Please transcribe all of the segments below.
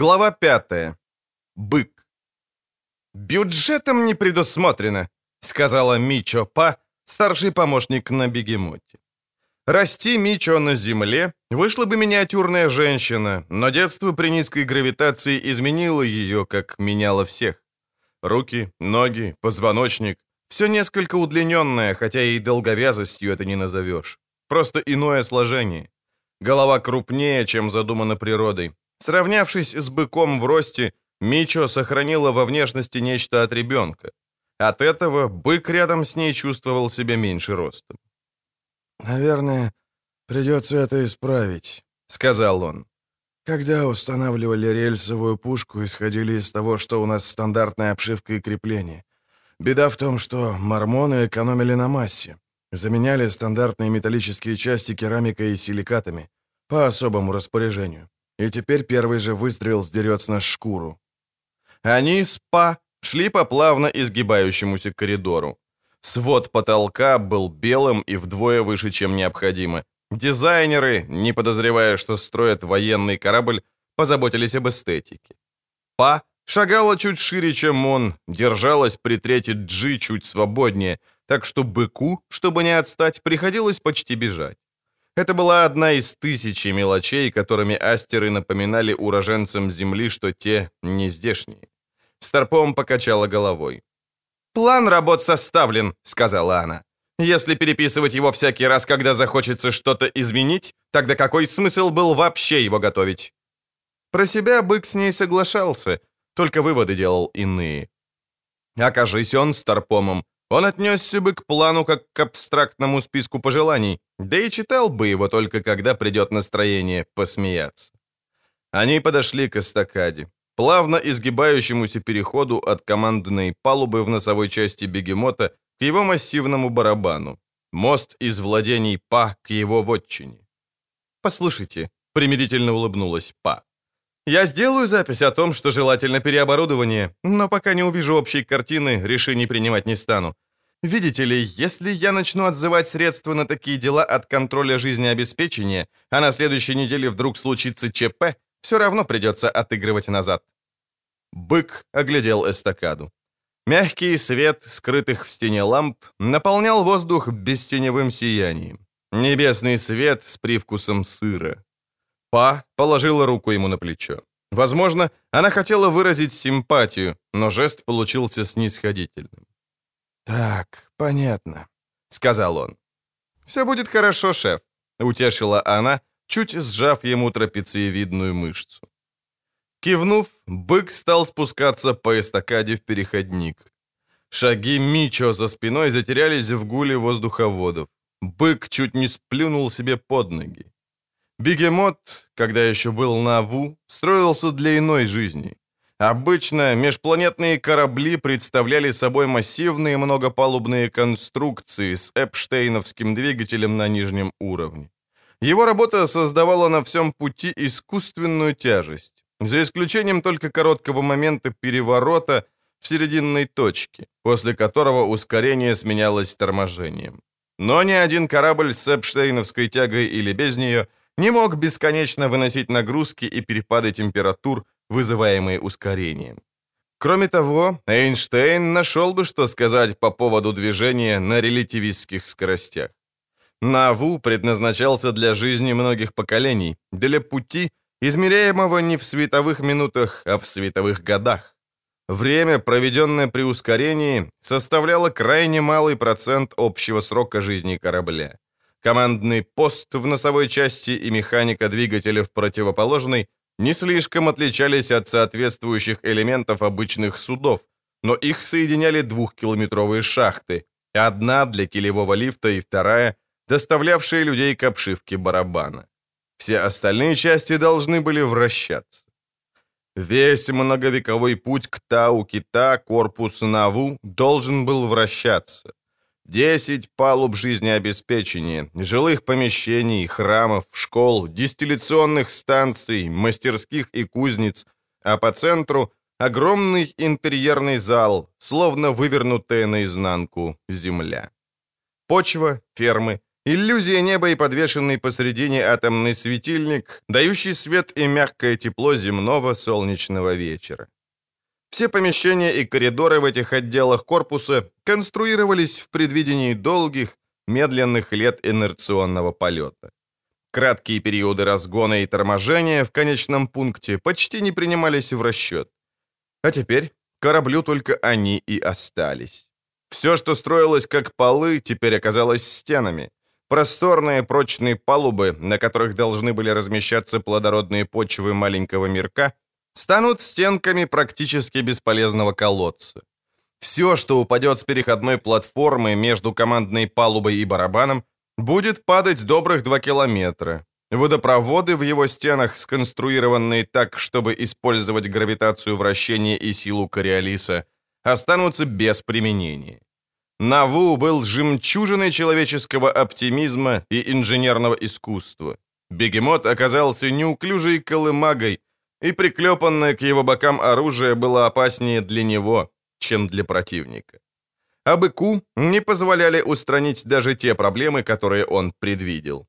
Глава 5. Бык. «Бюджетом не предусмотрено», — сказала Мичо Па, старший помощник на бегемоте. Расти Мичо на земле, вышла бы миниатюрная женщина, но детство при низкой гравитации изменило ее, как меняло всех. Руки, ноги, позвоночник — все несколько удлиненное, хотя и долговязостью это не назовешь. Просто иное сложение. Голова крупнее, чем задумано природой. Сравнявшись с быком в росте, Мичо сохранила во внешности нечто от ребенка. От этого бык рядом с ней чувствовал себя меньше ростом. «Наверное, придется это исправить», — сказал он. «Когда устанавливали рельсовую пушку, исходили из того, что у нас стандартная обшивка и крепление. Беда в том, что мормоны экономили на массе. Заменяли стандартные металлические части керамикой и силикатами по особому распоряжению. И теперь первый же выстрел сдерет с нас шкуру. Они, спа, шли по плавно изгибающемуся коридору. Свод потолка был белым и вдвое выше, чем необходимо. Дизайнеры, не подозревая, что строят военный корабль, позаботились об эстетике. Па шагала чуть шире, чем он, держалась при трете Джи чуть свободнее, так что быку, чтобы не отстать, приходилось почти бежать. Это была одна из тысячи мелочей, которыми астеры напоминали уроженцам Земли, что те не здешние. Старпом покачала головой. «План работ составлен», — сказала она. «Если переписывать его всякий раз, когда захочется что-то изменить, тогда какой смысл был вообще его готовить?» Про себя бык с ней соглашался, только выводы делал иные. Окажись он старпомом, он отнесся бы к плану как к абстрактному списку пожеланий, да и читал бы его только когда придет настроение посмеяться. Они подошли к эстакаде, плавно изгибающемуся переходу от командной палубы в носовой части бегемота к его массивному барабану. Мост из владений Па к его вотчине. «Послушайте», — примирительно улыбнулась Па, «я сделаю запись о том, что желательно переоборудование, но пока не увижу общей картины, решений принимать не стану. Видите ли, если я начну отзывать средства на такие дела от контроля жизнеобеспечения, а на следующей неделе вдруг случится ЧП, все равно придется отыгрывать назад. Бык оглядел эстакаду. Мягкий свет, скрытых в стене ламп, наполнял воздух бестеневым сиянием. Небесный свет с привкусом сыра. Па положила руку ему на плечо. Возможно, она хотела выразить симпатию, но жест получился снисходительным. «Так, понятно», — сказал он. «Все будет хорошо, шеф», — утешила она, чуть сжав ему трапециевидную мышцу. Кивнув, бык стал спускаться по эстакаде в переходник. Шаги Мичо за спиной затерялись в гуле воздуховодов. Бык чуть не сплюнул себе под ноги. Бегемот, когда еще был на Аву, строился для иной жизни. Обычно межпланетные корабли представляли собой массивные многопалубные конструкции с эпштейновским двигателем на нижнем уровне. Его работа создавала на всем пути искусственную тяжесть, за исключением только короткого момента переворота в серединной точке, после которого ускорение сменялось торможением. Но ни один корабль с эпштейновской тягой или без нее не мог бесконечно выносить нагрузки и перепады температур, вызываемые ускорением. Кроме того, Эйнштейн нашел бы, что сказать по поводу движения на релятивистских скоростях. Наву предназначался для жизни многих поколений, для пути, измеряемого не в световых минутах, а в световых годах. Время, проведенное при ускорении, составляло крайне малый процент общего срока жизни корабля. Командный пост в носовой части и механика двигателя в противоположной не слишком отличались от соответствующих элементов обычных судов, но их соединяли двухкилометровые шахты, одна для килевого лифта и вторая, доставлявшие людей к обшивке барабана. Все остальные части должны были вращаться. Весь многовековой путь к Тау-Кита, корпус Наву, должен был вращаться. Десять палуб жизнеобеспечения, жилых помещений, храмов, школ, дистилляционных станций, мастерских и кузниц, а по центру огромный интерьерный зал, словно вывернутая наизнанку земля. Почва, фермы Иллюзия неба и подвешенный посредине атомный светильник, дающий свет и мягкое тепло земного солнечного вечера. Все помещения и коридоры в этих отделах корпуса конструировались в предвидении долгих, медленных лет инерционного полета. Краткие периоды разгона и торможения в конечном пункте почти не принимались в расчет. А теперь кораблю только они и остались. Все, что строилось как полы, теперь оказалось стенами. Просторные прочные палубы, на которых должны были размещаться плодородные почвы маленького мирка, станут стенками практически бесполезного колодца. Все, что упадет с переходной платформы между командной палубой и барабаном, будет падать добрых два километра. Водопроводы в его стенах, сконструированные так, чтобы использовать гравитацию вращения и силу Кориолиса, останутся без применения. Наву был жемчужиной человеческого оптимизма и инженерного искусства. Бегемот оказался неуклюжей колымагой, и приклепанное к его бокам оружие было опаснее для него, чем для противника. А быку не позволяли устранить даже те проблемы, которые он предвидел.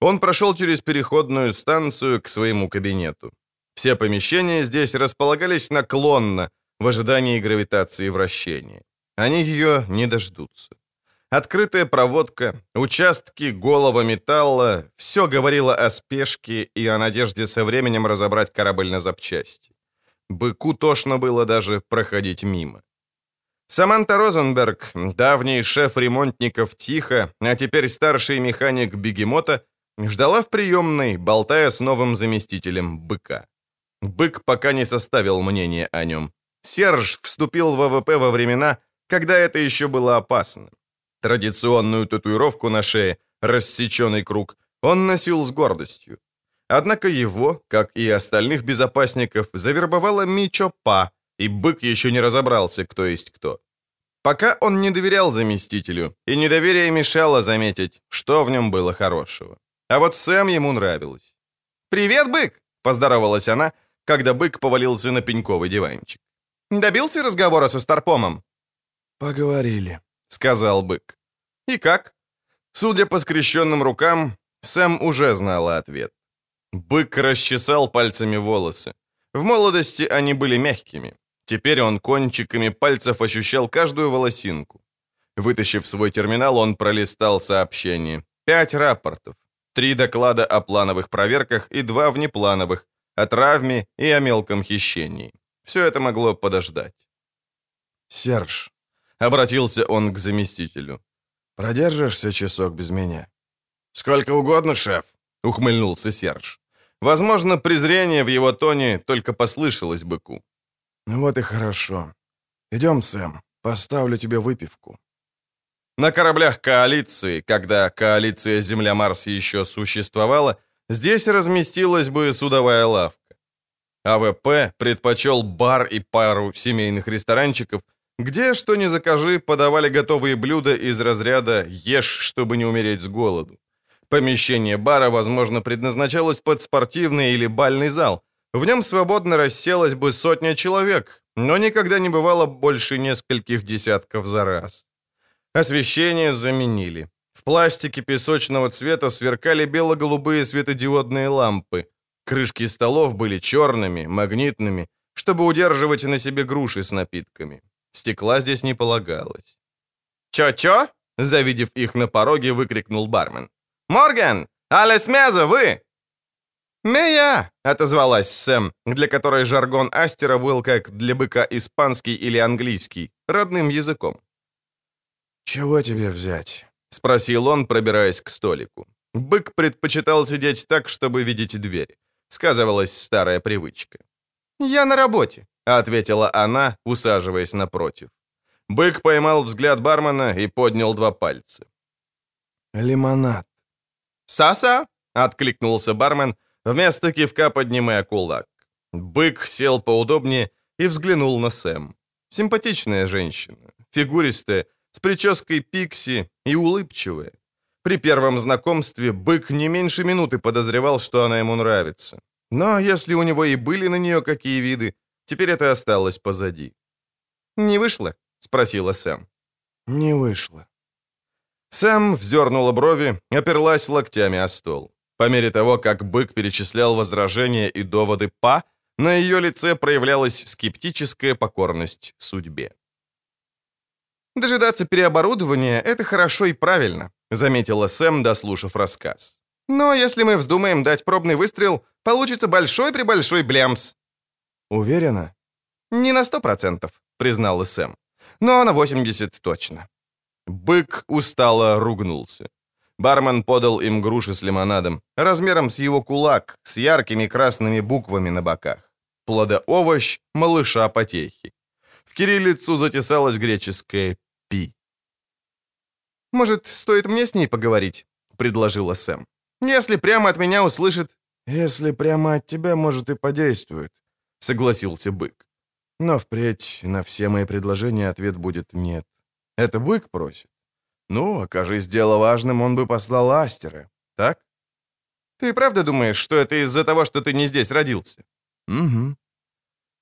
Он прошел через переходную станцию к своему кабинету. Все помещения здесь располагались наклонно, в ожидании гравитации вращения. Они ее не дождутся. Открытая проводка, участки голого металла — все говорило о спешке и о надежде со временем разобрать корабль на запчасти. Быку тошно было даже проходить мимо. Саманта Розенберг, давний шеф ремонтников Тихо, а теперь старший механик Бегемота, ждала в приемной, болтая с новым заместителем Быка. Бык пока не составил мнения о нем. Серж вступил в ВВП во времена, когда это еще было опасно. Традиционную татуировку на шее, рассеченный круг, он носил с гордостью. Однако его, как и остальных безопасников, завербовала Мичо Па, и бык еще не разобрался, кто есть кто. Пока он не доверял заместителю, и недоверие мешало заметить, что в нем было хорошего. А вот Сэм ему нравилась. «Привет, бык!» — поздоровалась она, когда бык повалился на пеньковый диванчик. «Добился разговора со Старпомом?» «Поговорили», — сказал бык. «И как?» Судя по скрещенным рукам, Сэм уже знала ответ. Бык расчесал пальцами волосы. В молодости они были мягкими. Теперь он кончиками пальцев ощущал каждую волосинку. Вытащив свой терминал, он пролистал сообщение. Пять рапортов. Три доклада о плановых проверках и два внеплановых, о травме и о мелком хищении. Все это могло подождать. «Серж», — обратился он к заместителю, — «продержишься часок без меня?» «Сколько угодно, шеф», — ухмыльнулся Серж. Возможно, презрение в его тоне только послышалось быку. «Ну вот и хорошо. Идем, Сэм, поставлю тебе выпивку». На кораблях коалиции, когда коалиция Земля-Марс еще существовала, здесь разместилась бы судовая лавка. АВП предпочел бар и пару семейных ресторанчиков, где, что ни закажи, подавали готовые блюда из разряда «ешь, чтобы не умереть с голоду». Помещение бара, возможно, предназначалось под спортивный или бальный зал. В нем свободно расселась бы сотня человек, но никогда не бывало больше нескольких десятков за раз. Освещение заменили. В пластике песочного цвета сверкали бело-голубые светодиодные лампы. Крышки столов были черными, магнитными, чтобы удерживать на себе груши с напитками. Стекла здесь не полагалось. «Чё-чё?» Завидев их на пороге, выкрикнул бармен. «Морган! Алес Мяза, вы!» «Мея!» — отозвалась Сэм, для которой жаргон Астера был как для быка испанский или английский, родным языком. «Чего тебе взять?» — спросил он, пробираясь к столику. Бык предпочитал сидеть так, чтобы видеть дверь. Сказывалась старая привычка. «Я на работе», — ответила она, усаживаясь напротив. Бык поймал взгляд бармена и поднял два пальца. «Лимонад», «Саса!» — откликнулся бармен, вместо кивка поднимая кулак. Бык сел поудобнее и взглянул на Сэм. Симпатичная женщина, фигуристая, с прической пикси и улыбчивая. При первом знакомстве бык не меньше минуты подозревал, что она ему нравится. Но если у него и были на нее какие виды, теперь это осталось позади. «Не вышло?» — спросила Сэм. «Не вышло». Сэм вздернула брови, оперлась локтями о стол. По мере того, как бык перечислял возражения и доводы Па, на ее лице проявлялась скептическая покорность судьбе. «Дожидаться переоборудования — это хорошо и правильно», — заметила Сэм, дослушав рассказ. «Но если мы вздумаем дать пробный выстрел, получится большой-пребольшой блямс». «Уверена?» «Не на сто процентов», — признала Сэм. «Но на 80 точно». Бык устало ругнулся. Бармен подал им груши с лимонадом, размером с его кулак, с яркими красными буквами на боках. Плодоовощ малыша потехи. В кириллицу затесалось греческое «пи». «Может, стоит мне с ней поговорить?» — предложила Сэм. «Если прямо от меня услышит...» «Если прямо от тебя, может, и подействует», — согласился бык. «Но впредь на все мои предложения ответ будет «нет». Это бык просит. Ну, окажись дело важным, он бы послал Астера, так? Ты правда думаешь, что это из-за того, что ты не здесь родился? Угу.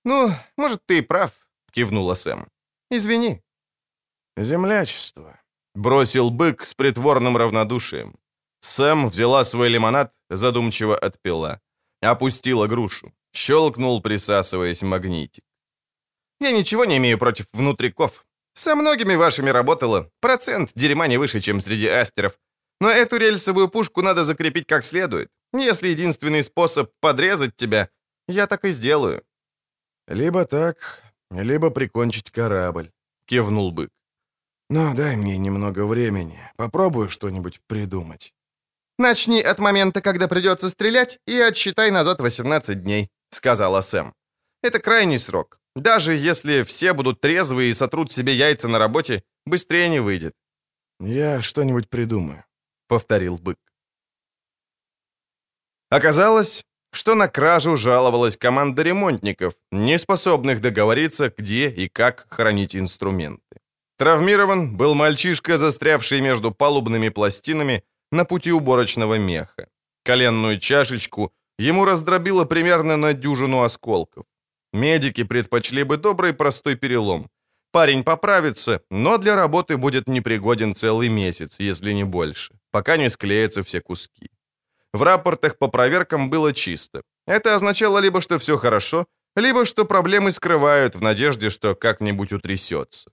Ну, может, ты и прав, кивнула Сэм. Извини. Землячество. Бросил бык с притворным равнодушием. Сэм взяла свой лимонад, задумчиво отпила. Опустила грушу. Щелкнул, присасываясь магнитик. «Я ничего не имею против внутриков. Со многими вашими работала. Процент дерьма не выше, чем среди астеров. Но эту рельсовую пушку надо закрепить как следует. Если единственный способ подрезать тебя, я так и сделаю». «Либо так, либо прикончить корабль», — кивнул бык. «Но дай мне немного времени. Попробую что-нибудь придумать». «Начни от момента, когда придется стрелять, и отсчитай назад 18 дней», — сказала Сэм. «Это крайний срок. Даже если все будут трезвые и сотрут себе яйца на работе, быстрее не выйдет». «Я что-нибудь придумаю», — повторил бык. Оказалось, что на кражу жаловалась команда ремонтников, не способных договориться, где и как хранить инструменты. Травмирован был мальчишка, застрявший между палубными пластинами на пути уборочного меха. Коленную чашечку ему раздробило примерно на дюжину осколков. Медики предпочли бы добрый простой перелом. Парень поправится, но для работы будет непригоден целый месяц, если не больше, пока не склеятся все куски. В рапортах по проверкам было чисто. Это означало либо, что все хорошо, либо, что проблемы скрывают в надежде, что как-нибудь утрясется.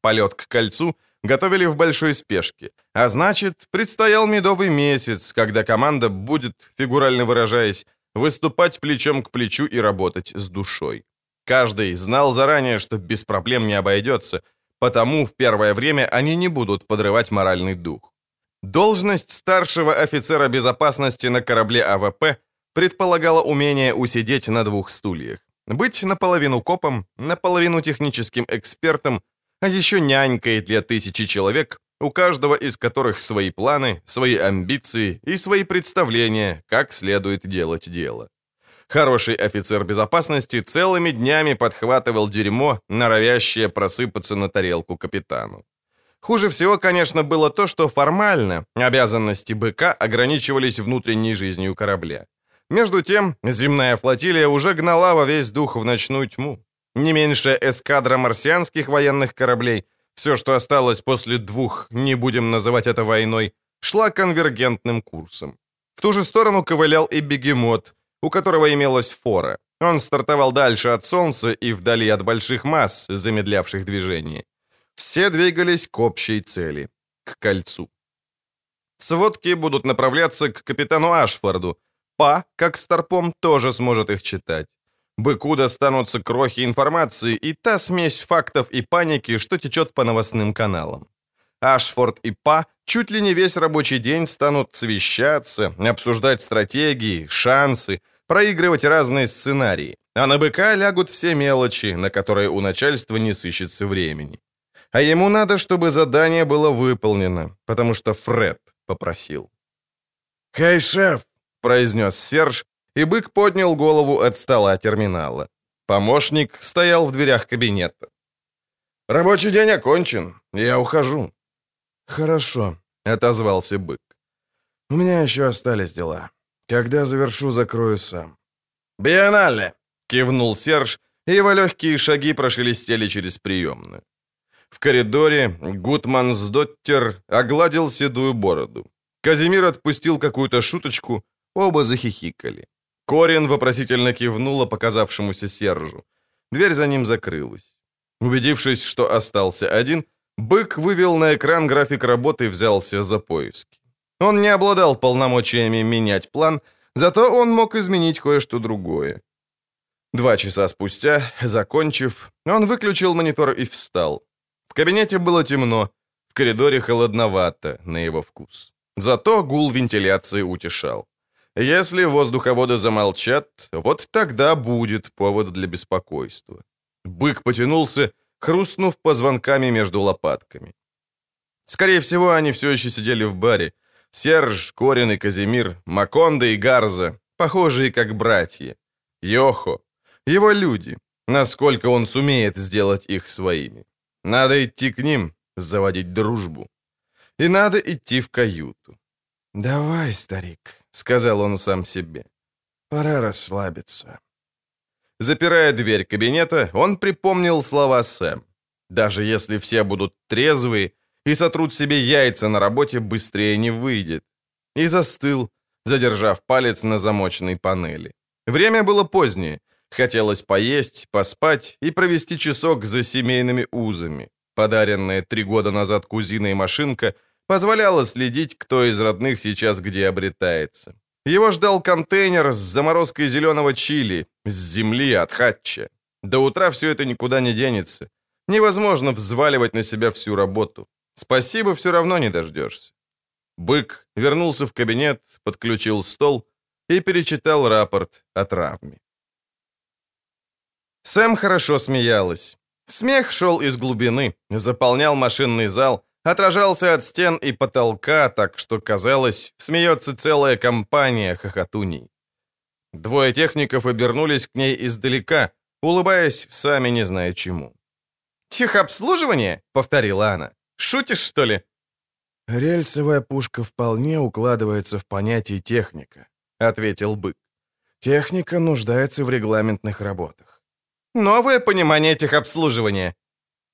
Полет к кольцу готовили в большой спешке, а значит, предстоял медовый месяц, когда команда будет, фигурально выражаясь, выступать плечом к плечу и работать с душой. Каждый знал заранее, что без проблем не обойдется, потому в первое время они не будут подрывать моральный дух. Должность старшего офицера безопасности на корабле АВП предполагала умение усидеть на двух стульях. Быть наполовину копом, наполовину техническим экспертом, а еще нянькой для тысячи человек, у каждого из которых свои планы, свои амбиции и свои представления, как следует делать дело. Хороший офицер безопасности целыми днями подхватывал дерьмо, норовящее просыпаться на тарелку капитану. Хуже всего, конечно, было то, что формально обязанности БК ограничивались внутренней жизнью корабля. Между тем, земная флотилия уже гнала во весь дух в ночную тьму. Не меньше эскадра марсианских военных кораблей – все, что осталось после двух, не будем называть это войной, шла конвергентным курсом. В ту же сторону ковылял и бегемот, у которого имелась фора. Он стартовал дальше от Солнца и вдали от больших масс, замедлявших движение. Все двигались к общей цели — к кольцу. Сводки будут направляться к капитану Ашфорду. Па, как старпом, тоже сможет их читать. Быку достанутся крохи информации и та смесь фактов и паники, что течет по новостным каналам. Ашфорд и Па чуть ли не весь рабочий день станут совещаться, обсуждать стратегии, шансы, проигрывать разные сценарии, а на быка лягут все мелочи, на которые у начальства не сыщется времени. А ему надо, чтобы задание было выполнено, потому что Фред попросил. «Хей, шеф!» — произнес Серж, и бык поднял голову от стола терминала. Помощник стоял в дверях кабинета. «Рабочий день окончен. Я ухожу». «Хорошо», — отозвался бык. «У меня еще остались дела. Когда завершу, закрою сам». «Биеннале!» — кивнул Серж, и его легкие шаги прошелестели через приемную. В коридоре Гутмансдоттер огладил седую бороду. Казимир отпустил какую-то шуточку, оба захихикали. Корин вопросительно кивнула показавшемуся Сержу. Дверь за ним закрылась. Убедившись, что остался один, Бык вывел на экран график работы и взялся за поиски. Он не обладал полномочиями менять план, зато он мог изменить кое-что другое. Два часа спустя, закончив, он выключил монитор и встал. В кабинете было темно, в коридоре холодновато, на его вкус. Зато гул вентиляции утешал. Если воздуховоды замолчат, вот тогда будет повод для беспокойства. Бык потянулся, хрустнув позвонками между лопатками. Скорее всего, они все еще сидели в баре. Серж, Корин и Казимир, Маконда и Гарза, похожие как братья. Йохо, его люди, насколько он сумеет сделать их своими. Надо идти к ним, заводить дружбу. И надо идти в каюту. «Давай, старик», — сказал он сам себе. «Пора расслабиться». Запирая дверь кабинета, он припомнил слова Сэм. Даже если все будут трезвые и сотрут себе яйца на работе, быстрее не выйдет. И застыл, задержав палец на замочной панели. Время было позднее. Хотелось поесть, поспать и провести часок за семейными узами. Подаренная три года назад кузиной машинка позволяла следить, кто из родных сейчас где обретается. Его ждал контейнер с заморозкой зеленого чили, с земли от хатча. До утра все это никуда не денется. Невозможно взваливать на себя всю работу. Спасибо все равно не дождешься. Бык вернулся в кабинет, подключил стол и перечитал рапорт о травме. Сэм хорошо смеялась. Смех шел из глубины, заполнял машинный зал, отражался от стен и потолка, так что, казалось, смеется целая компания хохотуней. Двое техников обернулись к ней издалека, улыбаясь, сами не зная чему. «Техобслуживание?» — повторила она. «Шутишь, что ли?» «Рельсовая пушка вполне укладывается в понятие техника», — ответил Бык. «Техника нуждается в регламентных работах». «Новое понимание техобслуживания».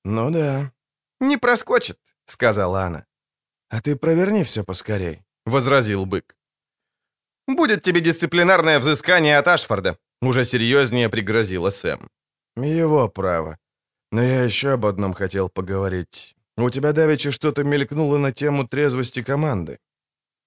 «Ну да». «Не проскочит», — сказала она. «А ты проверни все поскорей», — возразил бык. «Будет тебе дисциплинарное взыскание от Ашфорда», — уже серьезнее пригрозила Сэм. «Его право. Но я еще об одном хотел поговорить. У тебя давеча что-то мелькнуло на тему трезвости команды».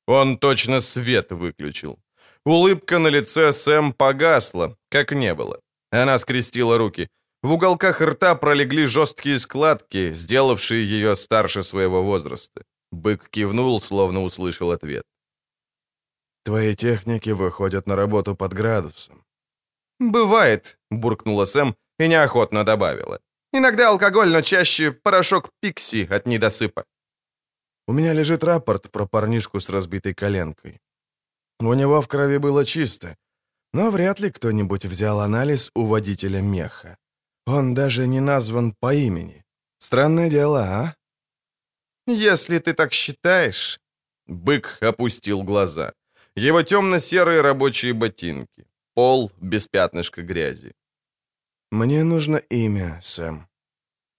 Он точно свет выключил. Улыбка на лице Сэм погасла, как не было. Она скрестила руки. В уголках рта пролегли жесткие складки, сделавшие ее старше своего возраста. Бык кивнул, словно услышал ответ. «Твои техники выходят на работу под градусом». «Бывает», — буркнула Сэм и неохотно добавила. «Иногда алкоголь, но чаще порошок пикси от недосыпа». «У меня лежит рапорт про парнишку с разбитой коленкой. У него в крови было чисто, но вряд ли кто-нибудь взял анализ у водителя меха. Он даже не назван по имени. Странное дело, а? Если ты так считаешь... Бык опустил глаза. Его темно-серые рабочие ботинки. Пол без пятнышка грязи. «Мне нужно имя, Сэм».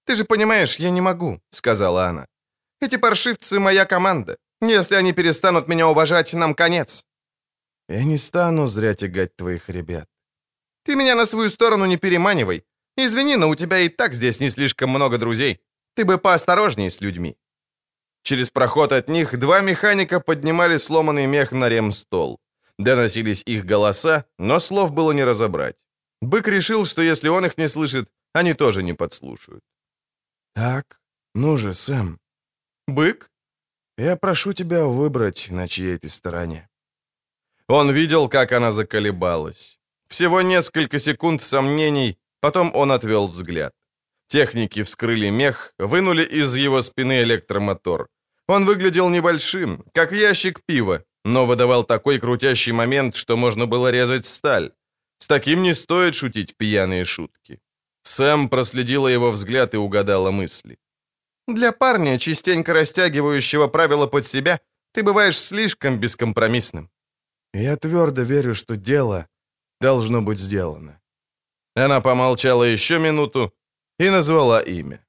«Ты же понимаешь, я не могу», — сказала она. «Эти паршивцы — моя команда. Если они перестанут меня уважать, нам конец». «Я не стану зря тягать твоих ребят». «Ты меня на свою сторону не переманивай. Извини, но у тебя и так здесь не слишком много друзей. Ты бы поосторожнее с людьми». Через проход от них два механика поднимали сломанный мех на ремстол. Доносились их голоса, но слов было не разобрать. Бык решил, что если он их не слышит, они тоже не подслушают. «Так, ну же, Сэм». «Бык?» «Я прошу тебя выбрать, на чьей ты стороне». Он видел, как она заколебалась. Всего несколько секунд сомнений, Потом он отвел взгляд. Техники вскрыли мех, вынули из его спины электромотор. Он выглядел небольшим, как ящик пива, но выдавал такой крутящий момент, что можно было резать сталь. С таким не стоит шутить пьяные шутки. Сэм проследила его взгляд и угадала мысли. «Для парня, частенько растягивающего правила под себя, ты бываешь слишком бескомпромиссным». «Я твердо верю, что дело должно быть сделано». Она помолчала еще минуту и назвала имя.